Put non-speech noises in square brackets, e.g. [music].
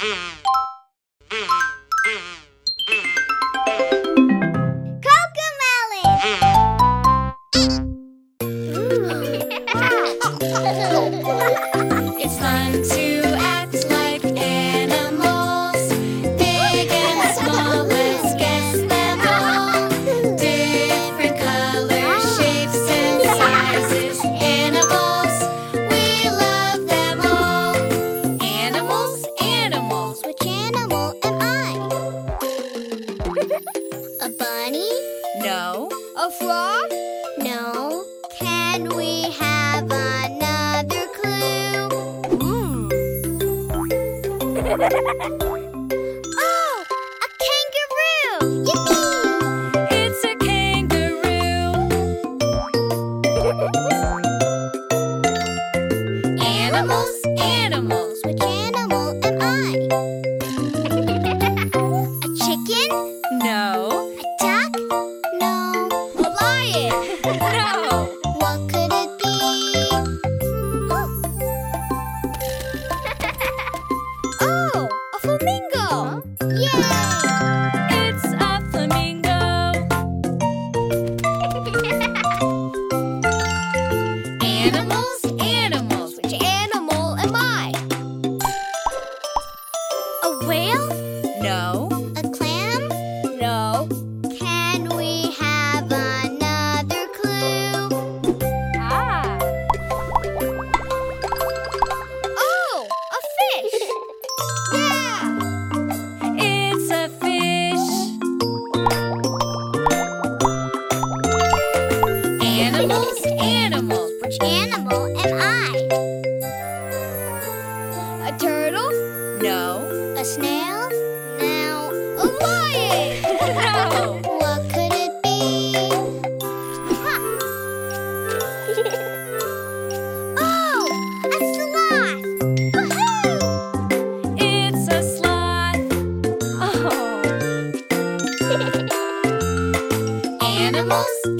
Mm-hmm. A frog? No. Can we have another clue? [laughs] Mm. [laughs] Animals, animals. know. Can we have another clue? Ah. Oh, a fish. [laughs] yeah. It's a fish. Animals, animals. Which animal am I? A turtle? No. A snail? Now, a lion. Vamos.